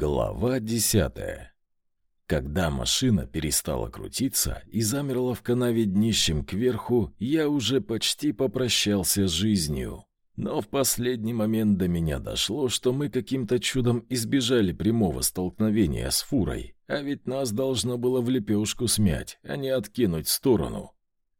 Глава десятая. Когда машина перестала крутиться и замерла в канаве днищем кверху, я уже почти попрощался с жизнью. Но в последний момент до меня дошло, что мы каким-то чудом избежали прямого столкновения с фурой, а ведь нас должно было в лепешку смять, а не откинуть в сторону.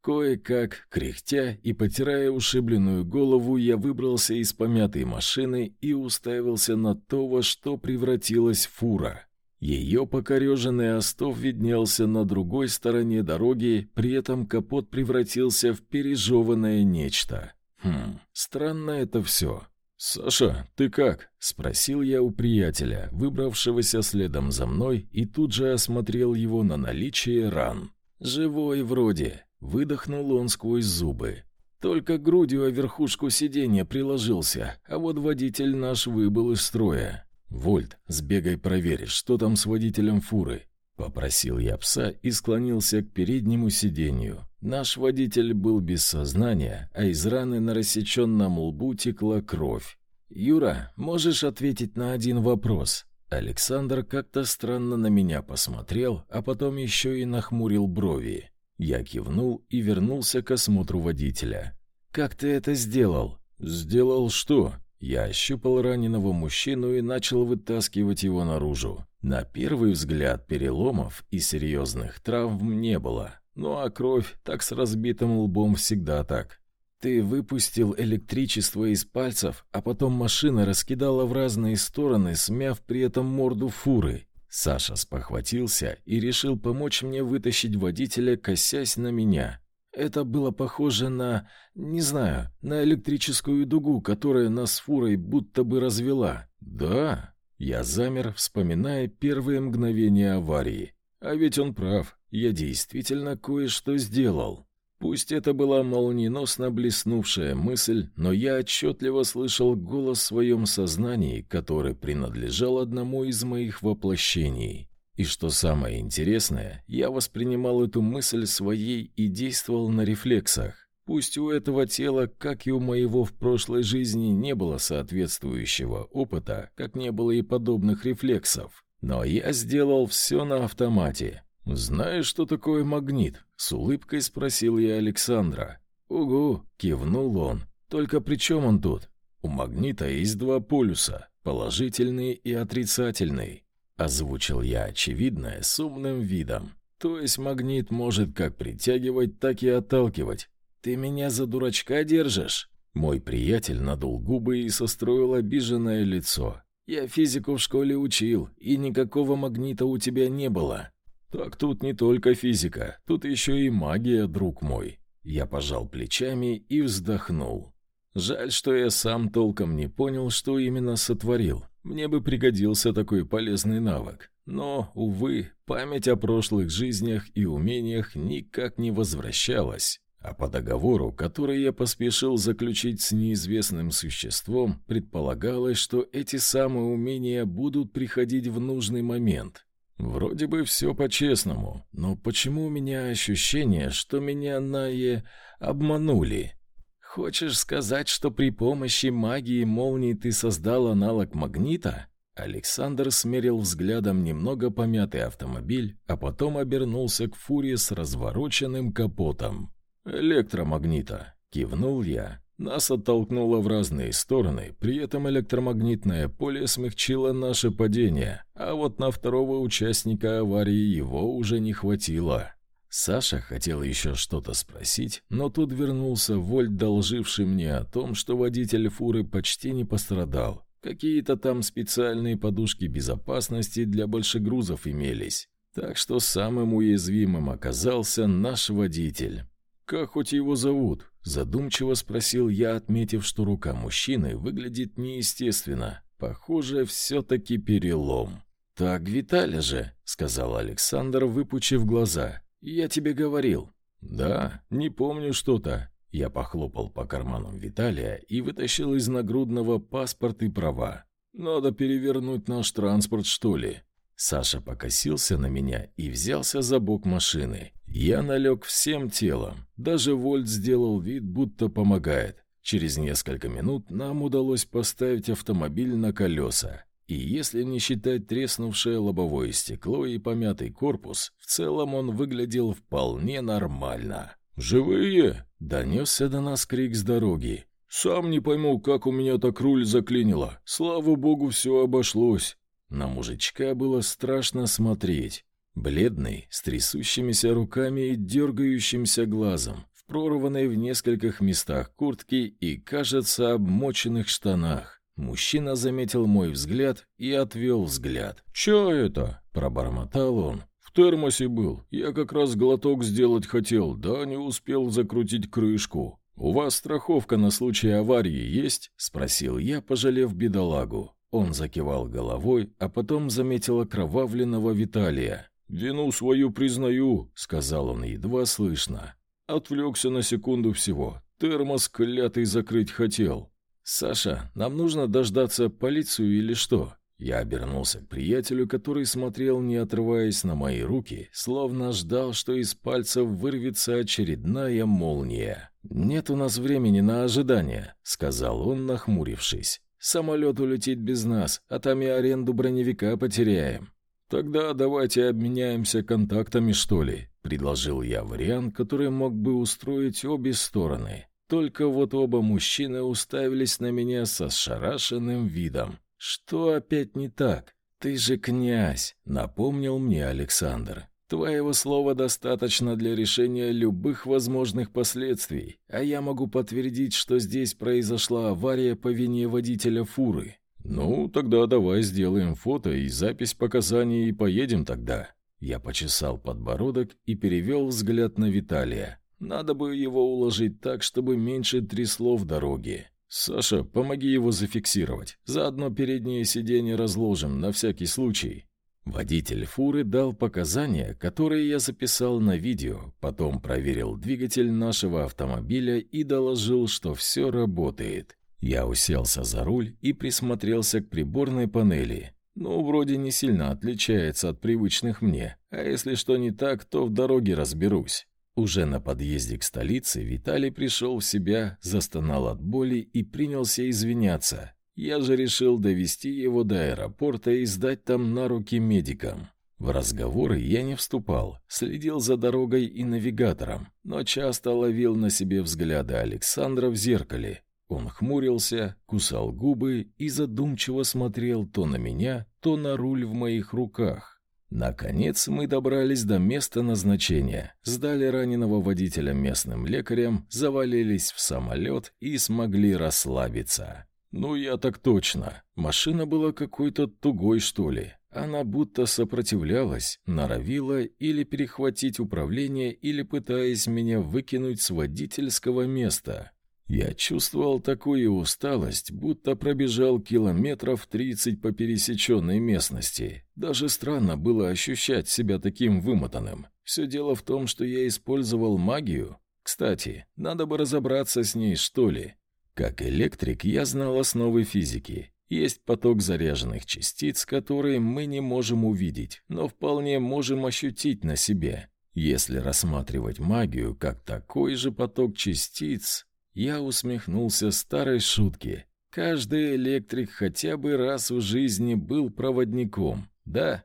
Кое-как, кряхтя и потирая ушибленную голову, я выбрался из помятой машины и уставился на то, во что превратилась фура. Ее покореженный остов виднелся на другой стороне дороги, при этом капот превратился в пережеванное нечто. Хм, странно это все. «Саша, ты как?» — спросил я у приятеля, выбравшегося следом за мной, и тут же осмотрел его на наличие ран. «Живой вроде», Выдохнул он сквозь зубы. Только грудью о верхушку сиденья приложился, а вот водитель наш выбыл из строя. «Вольт, сбегай проверишь, что там с водителем фуры», — попросил я пса и склонился к переднему сиденью. Наш водитель был без сознания, а из раны на рассеченном лбу текла кровь. «Юра, можешь ответить на один вопрос?» Александр как-то странно на меня посмотрел, а потом еще и нахмурил брови. Я кивнул и вернулся к осмотру водителя. «Как ты это сделал?» «Сделал что?» Я ощупал раненого мужчину и начал вытаскивать его наружу. На первый взгляд переломов и серьезных травм не было. Ну а кровь так с разбитым лбом всегда так. Ты выпустил электричество из пальцев, а потом машина раскидала в разные стороны, смяв при этом морду фуры. Саша спохватился и решил помочь мне вытащить водителя, косясь на меня. Это было похоже на, не знаю, на электрическую дугу, которая нас фурой будто бы развела. Да, я замер, вспоминая первые мгновения аварии. А ведь он прав, я действительно кое-что сделал. Пусть это была молниеносно блеснувшая мысль, но я отчетливо слышал голос в своем сознании, который принадлежал одному из моих воплощений. И что самое интересное, я воспринимал эту мысль своей и действовал на рефлексах. Пусть у этого тела, как и у моего в прошлой жизни, не было соответствующего опыта, как не было и подобных рефлексов. Но я сделал все на автомате, «Знаешь, что такое магнит?» — с улыбкой спросил я Александра. «Угу», — кивнул он. «Только при чем он тут?» «У магнита есть два полюса, положительный и отрицательный», — озвучил я очевидное с умным видом. «То есть магнит может как притягивать, так и отталкивать. Ты меня за дурачка держишь?» Мой приятель надул губы и состроил обиженное лицо. «Я физику в школе учил, и никакого магнита у тебя не было. «Так тут не только физика, тут еще и магия, друг мой». Я пожал плечами и вздохнул. Жаль, что я сам толком не понял, что именно сотворил. Мне бы пригодился такой полезный навык. Но, увы, память о прошлых жизнях и умениях никак не возвращалась. А по договору, который я поспешил заключить с неизвестным существом, предполагалось, что эти самые умения будут приходить в нужный момент. Вроде бы все по-честному, но почему у меня ощущение, что меня Найе обманули? Хочешь сказать, что при помощи магии молнии ты создал аналог магнита? Александр смерил взглядом немного помятый автомобиль, а потом обернулся к фуре с развороченным капотом. «Электромагнита», — кивнул я. Нас оттолкнуло в разные стороны, при этом электромагнитное поле смягчило наше падение, а вот на второго участника аварии его уже не хватило. Саша хотел еще что-то спросить, но тут вернулся Вольт, долживший мне о том, что водитель фуры почти не пострадал. Какие-то там специальные подушки безопасности для большегрузов имелись. Так что самым уязвимым оказался наш водитель. «Как хоть его зовут?» Задумчиво спросил я, отметив, что рука мужчины выглядит неестественно. Похоже, все-таки перелом. «Так Виталя же», — сказал Александр, выпучив глаза. «Я тебе говорил». «Да, не помню что-то». Я похлопал по карманам Виталия и вытащил из нагрудного паспорт и права. «Надо перевернуть наш транспорт, что ли?» Саша покосился на меня и взялся за бок машины. Я налег всем телом. Даже Вольт сделал вид, будто помогает. Через несколько минут нам удалось поставить автомобиль на колеса. и если не считать треснувшее лобовое стекло и помятый корпус, в целом он выглядел вполне нормально. «Живые?» — донесся до нас крик с дороги. «Сам не пойму, как у меня так руль заклинило. Слава богу, все обошлось». На мужичка было страшно смотреть. Бледный, с трясущимися руками и дергающимся глазом, в прорванной в нескольких местах куртке и, кажется, обмоченных штанах. Мужчина заметил мой взгляд и отвел взгляд. «Чё это?» – пробормотал он. «В термосе был. Я как раз глоток сделать хотел, да не успел закрутить крышку. У вас страховка на случай аварии есть?» – спросил я, пожалев бедолагу. Он закивал головой, а потом заметил окровавленного Виталия. «Вину свою признаю», — сказал он едва слышно. Отвлекся на секунду всего. Термос клятый закрыть хотел. «Саша, нам нужно дождаться полицию или что?» Я обернулся к приятелю, который смотрел, не отрываясь на мои руки, словно ждал, что из пальцев вырвется очередная молния. «Нет у нас времени на ожидание», — сказал он, нахмурившись. «Самолет улетит без нас, а там и аренду броневика потеряем». «Тогда давайте обменяемся контактами, что ли», — предложил я вариант, который мог бы устроить обе стороны. Только вот оба мужчины уставились на меня со шарашенным видом. «Что опять не так? Ты же князь», — напомнил мне Александр. «Твоего слова достаточно для решения любых возможных последствий, а я могу подтвердить, что здесь произошла авария по вине водителя фуры». «Ну, тогда давай сделаем фото и запись показаний и поедем тогда». Я почесал подбородок и перевел взгляд на Виталия. Надо бы его уложить так, чтобы меньше трясло в дороге. Саша, помоги его зафиксировать. Заодно переднее сиденье разложим, на всякий случай. Водитель фуры дал показания, которые я записал на видео, потом проверил двигатель нашего автомобиля и доложил, что все работает. Я уселся за руль и присмотрелся к приборной панели. Ну, вроде не сильно отличается от привычных мне, а если что не так, то в дороге разберусь. Уже на подъезде к столице Виталий пришел в себя, застонал от боли и принялся извиняться. Я же решил довести его до аэропорта и сдать там на руки медикам. В разговоры я не вступал, следил за дорогой и навигатором, но часто ловил на себе взгляды Александра в зеркале. Он хмурился, кусал губы и задумчиво смотрел то на меня, то на руль в моих руках. Наконец мы добрались до места назначения, сдали раненого водителя местным лекарям, завалились в самолет и смогли расслабиться. Ну, я так точно. Машина была какой-то тугой, что ли. Она будто сопротивлялась, норовила или перехватить управление, или пытаясь меня выкинуть с водительского места. Я чувствовал такую усталость, будто пробежал километров тридцать по пересеченной местности. Даже странно было ощущать себя таким вымотанным. Все дело в том, что я использовал магию. Кстати, надо бы разобраться с ней, что ли. Как электрик, я знал основы физики. Есть поток заряженных частиц, которые мы не можем увидеть, но вполне можем ощутить на себе. Если рассматривать магию как такой же поток частиц, я усмехнулся старой шутке. Каждый электрик хотя бы раз в жизни был проводником, да?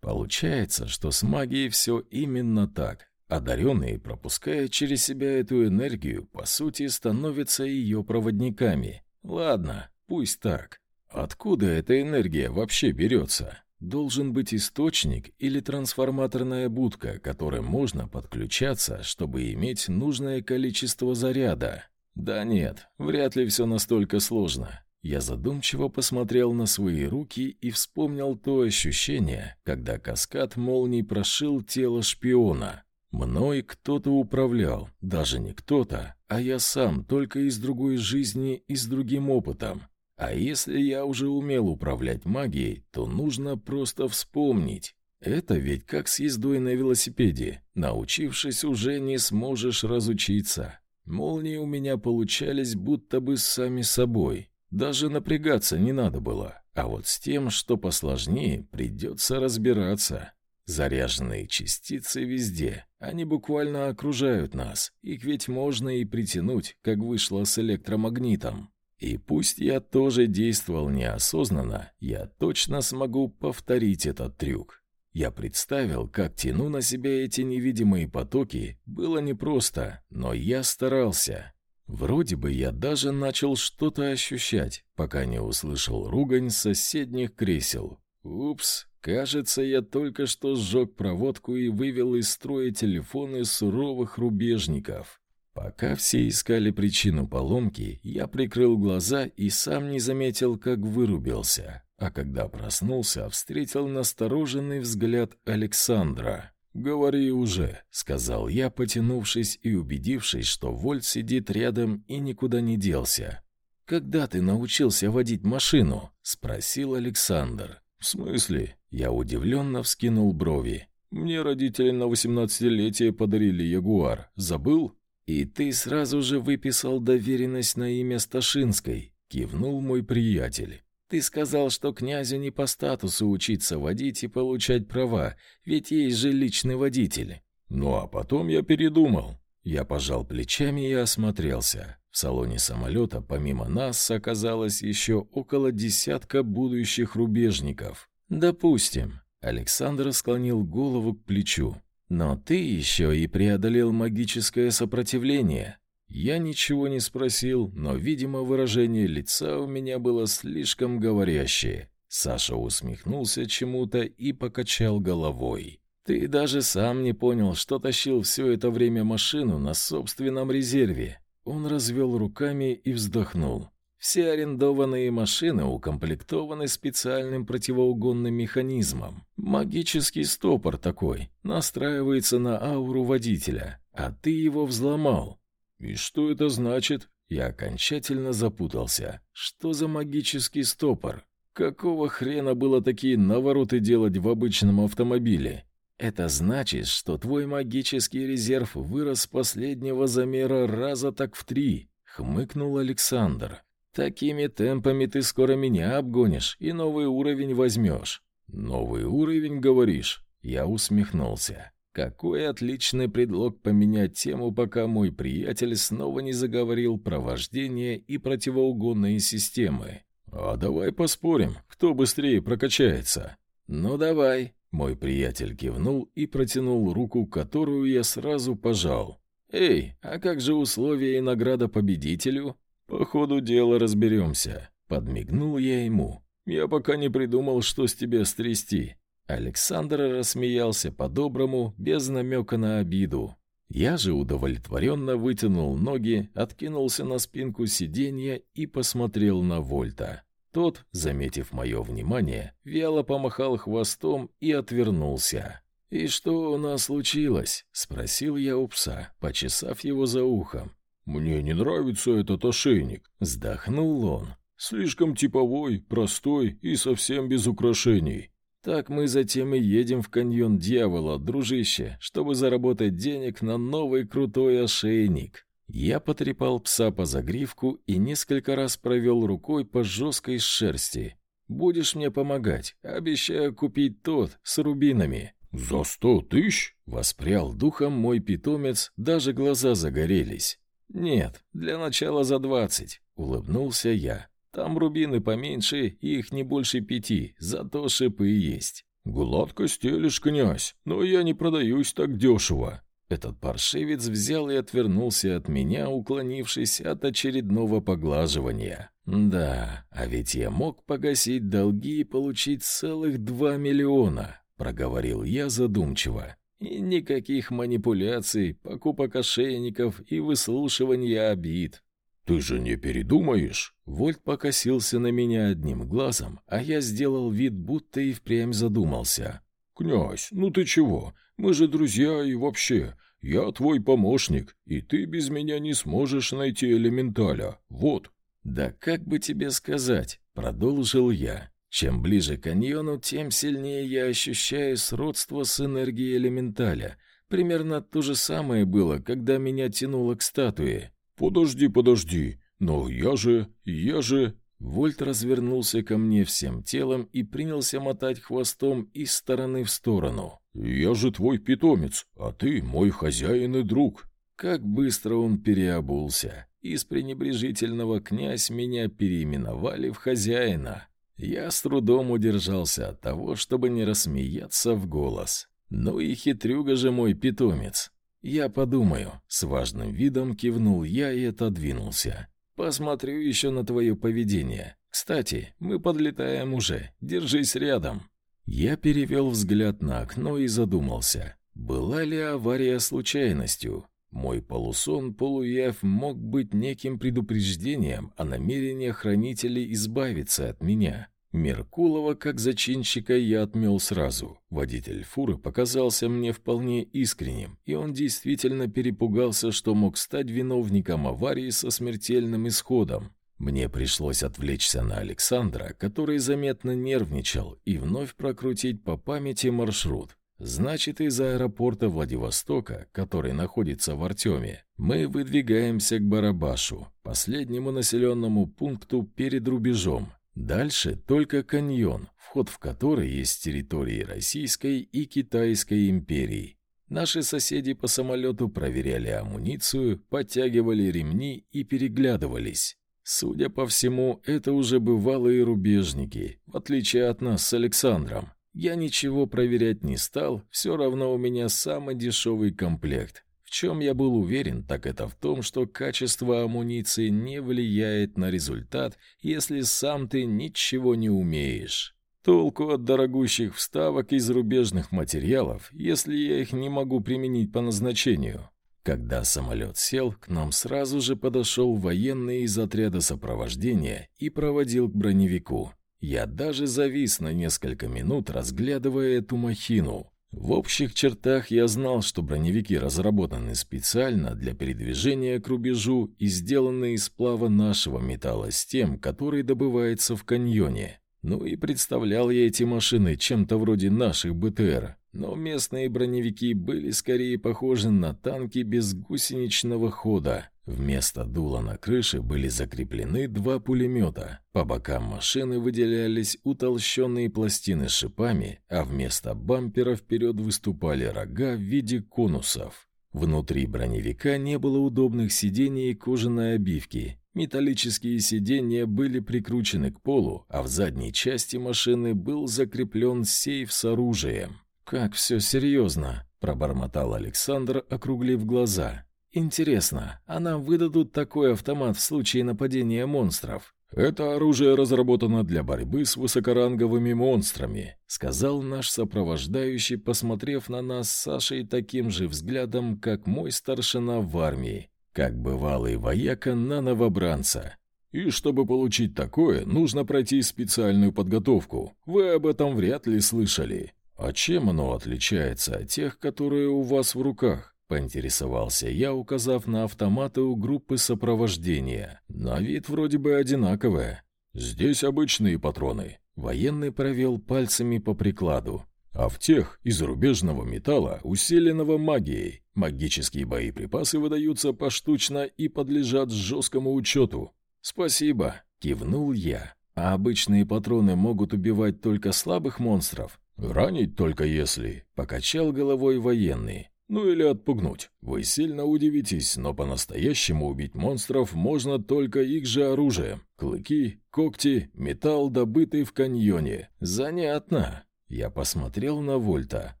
Получается, что с магией все именно так. Одаренные, пропуская через себя эту энергию, по сути, становятся ее проводниками. Ладно, пусть так. Откуда эта энергия вообще берется? Должен быть источник или трансформаторная будка, к которой можно подключаться, чтобы иметь нужное количество заряда. Да нет, вряд ли все настолько сложно. Я задумчиво посмотрел на свои руки и вспомнил то ощущение, когда каскад молний прошил тело шпиона. Мной кто-то управлял, даже не кто-то, а я сам, только из другой жизни и с другим опытом. А если я уже умел управлять магией, то нужно просто вспомнить. Это ведь как с ездой на велосипеде. Научившись, уже не сможешь разучиться. Молнии у меня получались будто бы сами собой. Даже напрягаться не надо было. А вот с тем, что посложнее, придется разбираться. Заряженные частицы везде. Они буквально окружают нас. Их ведь можно и притянуть, как вышло с электромагнитом. И пусть я тоже действовал неосознанно, я точно смогу повторить этот трюк. Я представил, как тяну на себя эти невидимые потоки. Было непросто, но я старался. Вроде бы я даже начал что-то ощущать, пока не услышал ругань соседних кресел. Упс, кажется, я только что сжег проводку и вывел из строя телефоны суровых рубежников. Пока все искали причину поломки, я прикрыл глаза и сам не заметил, как вырубился. А когда проснулся, встретил настороженный взгляд Александра. «Говори уже», — сказал я, потянувшись и убедившись, что Вольт сидит рядом и никуда не делся. «Когда ты научился водить машину?» — спросил Александр. «В смысле?» — я удивленно вскинул брови. «Мне родители на восемнадцатилетие подарили Ягуар. Забыл?» «И ты сразу же выписал доверенность на имя Сташинской», — кивнул мой приятель. «Ты сказал, что князю не по статусу учиться водить и получать права, ведь есть же личный водитель». «Ну а потом я передумал». Я пожал плечами и осмотрелся. В салоне самолета помимо нас оказалось еще около десятка будущих рубежников. «Допустим». Александр склонил голову к плечу. Но ты еще и преодолел магическое сопротивление. Я ничего не спросил, но, видимо, выражение лица у меня было слишком говорящее. Саша усмехнулся чему-то и покачал головой. Ты даже сам не понял, что тащил все это время машину на собственном резерве. Он развел руками и вздохнул. Все арендованные машины укомплектованы специальным противоугонным механизмом. Магический стопор такой, настраивается на ауру водителя, а ты его взломал. И что это значит? Я окончательно запутался. Что за магический стопор? Какого хрена было такие навороты делать в обычном автомобиле? Это значит, что твой магический резерв вырос с последнего замера раза так в три, хмыкнул Александр. Такими темпами ты скоро меня обгонишь и новый уровень возьмешь. Новый уровень, говоришь? Я усмехнулся. Какой отличный предлог поменять тему, пока мой приятель снова не заговорил про вождение и противоугонные системы. А давай поспорим, кто быстрее прокачается. Ну давай. Мой приятель кивнул и протянул руку, которую я сразу пожал. Эй, а как же условия и награда победителю? «По ходу дела разберемся», — подмигнул я ему. «Я пока не придумал, что с тебя стрясти». Александр рассмеялся по-доброму, без намека на обиду. Я же удовлетворенно вытянул ноги, откинулся на спинку сиденья и посмотрел на Вольта. Тот, заметив мое внимание, вяло помахал хвостом и отвернулся. «И что у нас случилось?» — спросил я у пса, почесав его за ухом. «Мне не нравится этот ошейник», — вздохнул он. «Слишком типовой, простой и совсем без украшений». «Так мы затем и едем в каньон дьявола, дружище, чтобы заработать денег на новый крутой ошейник». Я потрепал пса по загривку и несколько раз провел рукой по жесткой шерсти. «Будешь мне помогать, обещаю купить тот, с рубинами». «За сто тысяч?» — воспрял духом мой питомец, даже глаза загорелись. «Нет, для начала за двадцать», — улыбнулся я. «Там рубины поменьше, их не больше пяти, зато шипы есть». «Гладко стелишь, князь, но я не продаюсь так дешево». Этот паршивец взял и отвернулся от меня, уклонившись от очередного поглаживания. «Да, а ведь я мог погасить долги и получить целых два миллиона», — проговорил я задумчиво. И никаких манипуляций, покупок ошейников и выслушивания обид. «Ты же не передумаешь?» Вольт покосился на меня одним глазом, а я сделал вид, будто и впрямь задумался. «Князь, ну ты чего? Мы же друзья и вообще. Я твой помощник, и ты без меня не сможешь найти элементаля. Вот». «Да как бы тебе сказать?» — продолжил я. Чем ближе к каньону, тем сильнее я ощущаю сродство с энергией элементаля. Примерно то же самое было, когда меня тянуло к статуе. «Подожди, подожди, но я же, я же...» Вольт развернулся ко мне всем телом и принялся мотать хвостом из стороны в сторону. «Я же твой питомец, а ты мой хозяин и друг». Как быстро он переобулся. Из пренебрежительного князь меня переименовали в хозяина. Я с трудом удержался от того, чтобы не рассмеяться в голос. Ну и хитрюга же мой питомец. Я подумаю. С важным видом кивнул я и отодвинулся. Посмотрю еще на твое поведение. Кстати, мы подлетаем уже. Держись рядом. Я перевел взгляд на окно и задумался. Была ли авария случайностью? Мой полусон полуяв мог быть неким предупреждением о намерении хранителей избавиться от меня. Меркулова как зачинщика я отмел сразу. Водитель фуры показался мне вполне искренним, и он действительно перепугался, что мог стать виновником аварии со смертельным исходом. Мне пришлось отвлечься на Александра, который заметно нервничал, и вновь прокрутить по памяти маршрут. Значит, из аэропорта Владивостока, который находится в Артеме, мы выдвигаемся к Барабашу, последнему населенному пункту перед рубежом, Дальше только каньон, вход в который есть территории Российской и Китайской империй. Наши соседи по самолету проверяли амуницию, подтягивали ремни и переглядывались. Судя по всему, это уже бывалые рубежники, в отличие от нас с Александром. Я ничего проверять не стал, все равно у меня самый дешевый комплект чем я был уверен, так это в том, что качество амуниции не влияет на результат, если сам ты ничего не умеешь. Толку от дорогущих вставок из зарубежных материалов, если я их не могу применить по назначению. Когда самолет сел, к нам сразу же подошел военный из отряда сопровождения и проводил к броневику. Я даже завис на несколько минут, разглядывая эту махину. В общих чертах я знал, что броневики разработаны специально для передвижения к рубежу и сделаны из сплава нашего металла с тем, который добывается в каньоне. Ну и представлял я эти машины чем-то вроде наших БТР, но местные броневики были скорее похожи на танки без гусеничного хода. Вместо дула на крыше были закреплены два пулемета. По бокам машины выделялись утолщенные пластины с шипами, а вместо бампера вперед выступали рога в виде конусов. Внутри броневика не было удобных сидений и кожаной обивки. Металлические сиденья были прикручены к полу, а в задней части машины был закреплен сейф с оружием. «Как все серьезно!» – пробормотал Александр, округлив глаза. Интересно, а нам выдадут такой автомат в случае нападения монстров? Это оружие разработано для борьбы с высокоранговыми монстрами, сказал наш сопровождающий, посмотрев на нас с Сашей таким же взглядом, как мой старшина в армии, как бывалый вояка на новобранца. И чтобы получить такое, нужно пройти специальную подготовку. Вы об этом вряд ли слышали. А чем оно отличается от тех, которые у вас в руках? Поинтересовался я, указав на автоматы у группы сопровождения. На вид вроде бы одинаковые. Здесь обычные патроны. Военный провел пальцами по прикладу. А в тех из зарубежного металла, усиленного магией. Магические боеприпасы выдаются поштучно и подлежат жесткому учету. «Спасибо», — кивнул я. «А обычные патроны могут убивать только слабых монстров?» «Ранить только если», — покачал головой военный. Ну или отпугнуть. Вы сильно удивитесь, но по-настоящему убить монстров можно только их же оружием. Клыки, когти, металл, добытый в каньоне. Занятно. Я посмотрел на Вольта.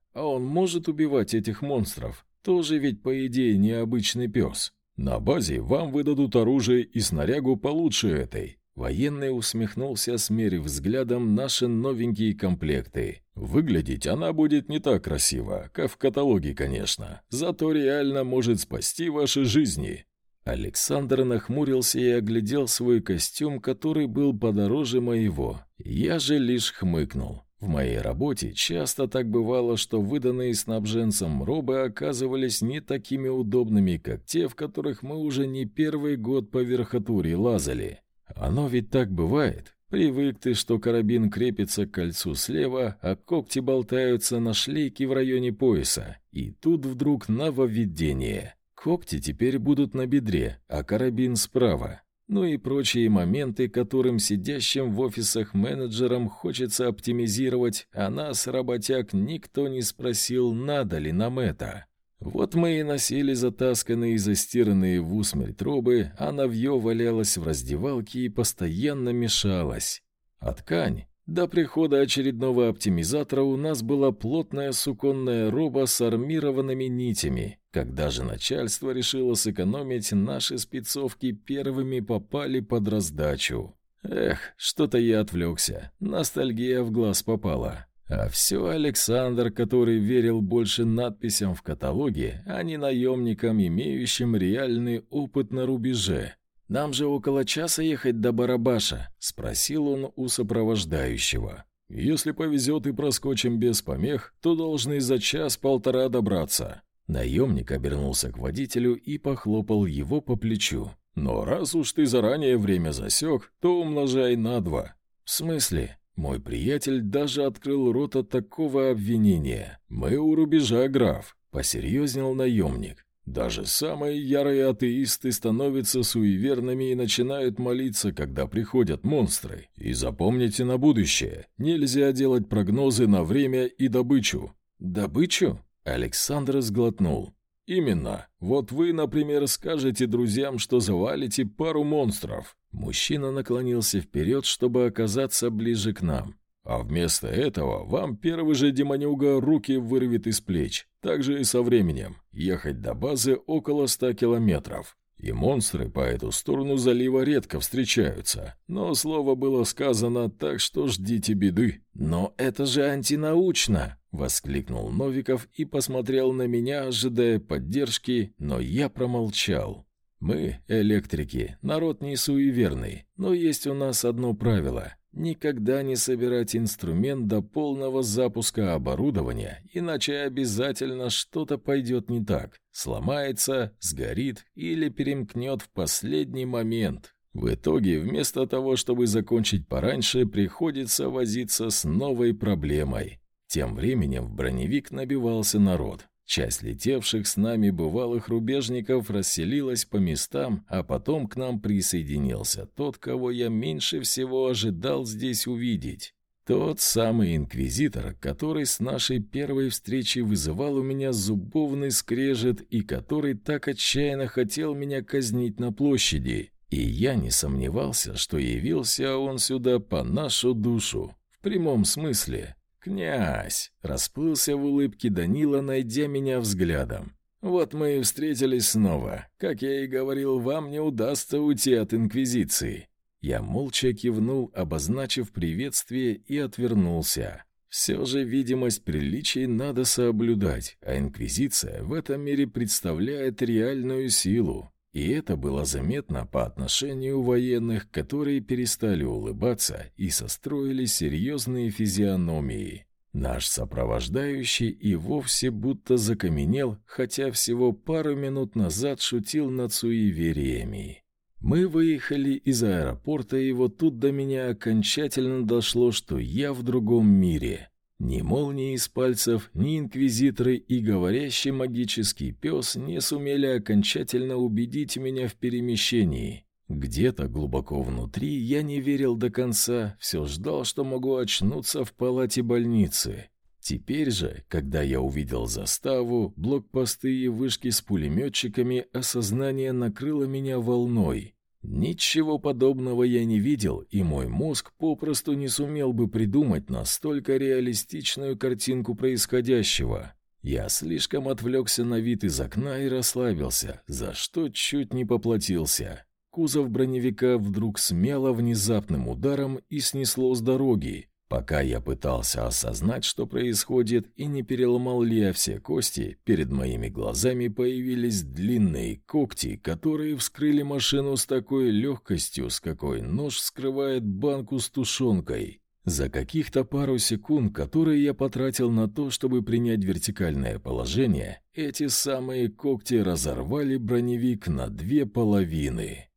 А он может убивать этих монстров? Тоже ведь, по идее, необычный пес. На базе вам выдадут оружие и снарягу получше этой. Военный усмехнулся, смерив взглядом наши новенькие комплекты. Выглядеть она будет не так красиво, как в каталоге, конечно, зато реально может спасти ваши жизни. Александр нахмурился и оглядел свой костюм, который был подороже моего. Я же лишь хмыкнул. В моей работе часто так бывало, что выданные снабженцам робы оказывались не такими удобными, как те, в которых мы уже не первый год по верхотуре лазали. Оно ведь так бывает. Привык ты, что карабин крепится к кольцу слева, а когти болтаются на шлейке в районе пояса. И тут вдруг нововведение. Когти теперь будут на бедре, а карабин справа. Ну и прочие моменты, которым сидящим в офисах менеджерам хочется оптимизировать, а нас, работяг, никто не спросил, надо ли нам это. Вот мы и носили затасканные и застиранные в усмерть трубы, а навье валялось в раздевалке и постоянно мешалось. А ткань? До прихода очередного оптимизатора у нас была плотная суконная роба с армированными нитями. Когда же начальство решило сэкономить, наши спецовки первыми попали под раздачу. Эх, что-то я отвлекся. Ностальгия в глаз попала. А все Александр, который верил больше надписям в каталоге, а не наемникам, имеющим реальный опыт на рубеже. «Нам же около часа ехать до Барабаша», — спросил он у сопровождающего. «Если повезет и проскочим без помех, то должны за час-полтора добраться». Наемник обернулся к водителю и похлопал его по плечу. «Но раз уж ты заранее время засек, то умножай на два». «В смысле?» Мой приятель даже открыл рот от такого обвинения. «Мы у рубежа, граф», — посерьезнел наемник. «Даже самые ярые атеисты становятся суеверными и начинают молиться, когда приходят монстры. И запомните на будущее, нельзя делать прогнозы на время и добычу». «Добычу?» — Александр сглотнул. «Именно. Вот вы, например, скажете друзьям, что завалите пару монстров. Мужчина наклонился вперед, чтобы оказаться ближе к нам. А вместо этого вам первый же демонюга руки вырвет из плеч. Так же и со временем. Ехать до базы около ста километров. И монстры по эту сторону залива редко встречаются. Но слово было сказано, так что ждите беды. «Но это же антинаучно!» — воскликнул Новиков и посмотрел на меня, ожидая поддержки, но я промолчал. Мы, электрики, народ не суеверный, но есть у нас одно правило – никогда не собирать инструмент до полного запуска оборудования, иначе обязательно что-то пойдет не так, сломается, сгорит или перемкнет в последний момент. В итоге, вместо того, чтобы закончить пораньше, приходится возиться с новой проблемой. Тем временем в броневик набивался народ. Часть летевших с нами бывалых рубежников расселилась по местам, а потом к нам присоединился тот, кого я меньше всего ожидал здесь увидеть. Тот самый инквизитор, который с нашей первой встречи вызывал у меня зубовный скрежет и который так отчаянно хотел меня казнить на площади. И я не сомневался, что явился он сюда по нашу душу, в прямом смысле. «Князь!» — расплылся в улыбке Данила, найдя меня взглядом. «Вот мы и встретились снова. Как я и говорил, вам не удастся уйти от Инквизиции». Я молча кивнул, обозначив приветствие, и отвернулся. Все же видимость приличий надо соблюдать, а Инквизиция в этом мире представляет реальную силу. И это было заметно по отношению военных, которые перестали улыбаться и состроили серьезные физиономии. Наш сопровождающий и вовсе будто закаменел, хотя всего пару минут назад шутил над суевериями. Мы выехали из аэропорта, и вот тут до меня окончательно дошло, что я в другом мире. Ни молнии из пальцев, ни инквизиторы и говорящий магический пес не сумели окончательно убедить меня в перемещении. Где-то глубоко внутри я не верил до конца, все ждал, что могу очнуться в палате больницы. Теперь же, когда я увидел заставу, блокпосты и вышки с пулеметчиками, осознание накрыло меня волной. Ничего подобного я не видел, и мой мозг попросту не сумел бы придумать настолько реалистичную картинку происходящего. Я слишком отвлекся на вид из окна и расслабился, за что чуть не поплатился. Кузов броневика вдруг смело внезапным ударом и снесло с дороги, Пока я пытался осознать, что происходит, и не переломал ли я все кости, перед моими глазами появились длинные когти, которые вскрыли машину с такой легкостью, с какой нож вскрывает банку с тушенкой. За каких-то пару секунд, которые я потратил на то, чтобы принять вертикальное положение, эти самые когти разорвали броневик на две половины.